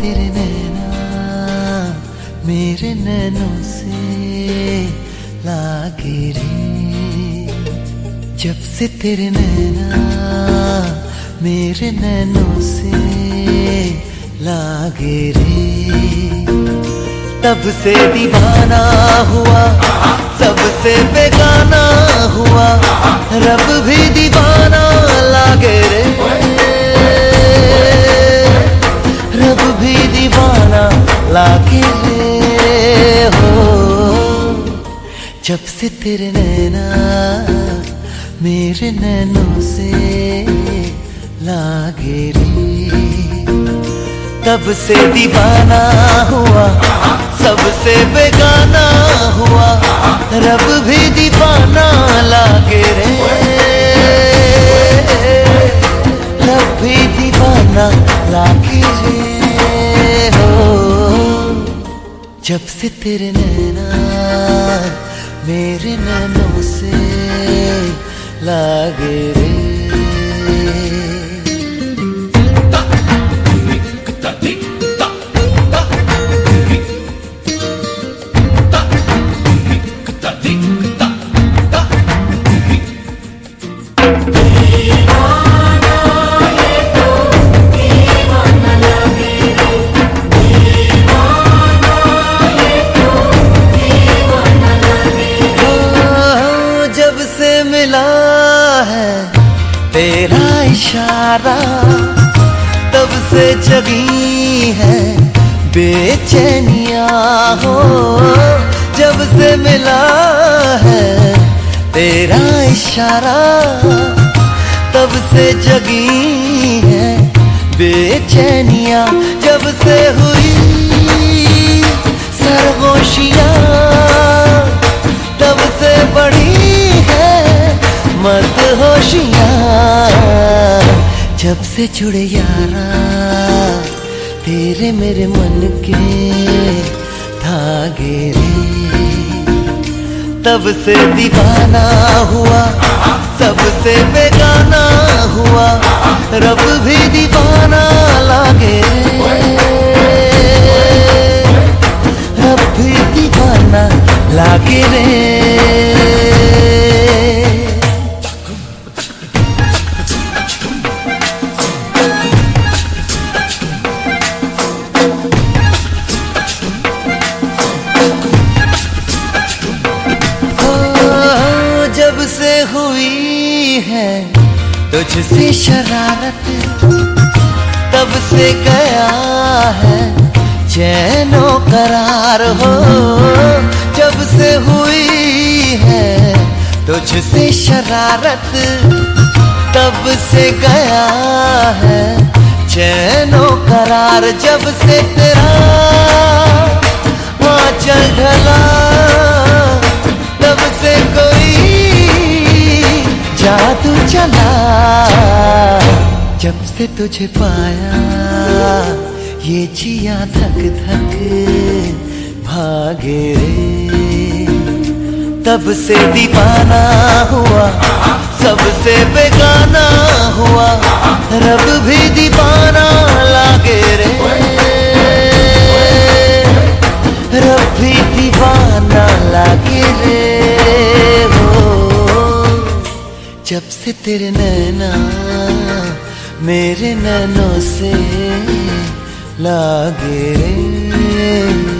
तेरे नैना, मेरे नैनों से लागे रे। जब से तेरे नैना, मेरे नैनों से लागे रे। तब से दीवाना हुआ सबसे बेगाना हुआ, रब भी दीवाना लागे रे हो। जब से तेरे नैना मेरे नैनों से लागे रे तब से दीवाना हुआ सबसे बेगाना हुआ, रब भी दीवाना लागे रे रब भी दीवाना लागे जब से तेरे नैना मेरे नैनों से लागे इशारा तब से जगी है, बेचैनिया हो। जब से मिला है तेरा इशारा, तब से जगी है, बेचैनिया। जब से हुई सरगोशियाँ, तब से बड़ी है मत होशियाँ जब से जुड़े यारा, तेरे मेरे मन के धागे रे। तब से दीवाना हुआ सबसे बेगाना हुआ, रब भी दीवाना लागे रब भी दीवाना लागे रे। हुई है तुझसे शरारत तब से गया है। चैनो करार हो, जब से हुई है तुझसे शरारत तब से गया है। चैनो करार जब से तेरा आंचल ढला जब से तुझे पाया, ये जिया थक थक भागे रे। तब से दीवाना हुआ सबसे बेगाना हुआ, रब भी दीवाना लागे रे। से तेरे नैना मेरे नैनों से लागे रे।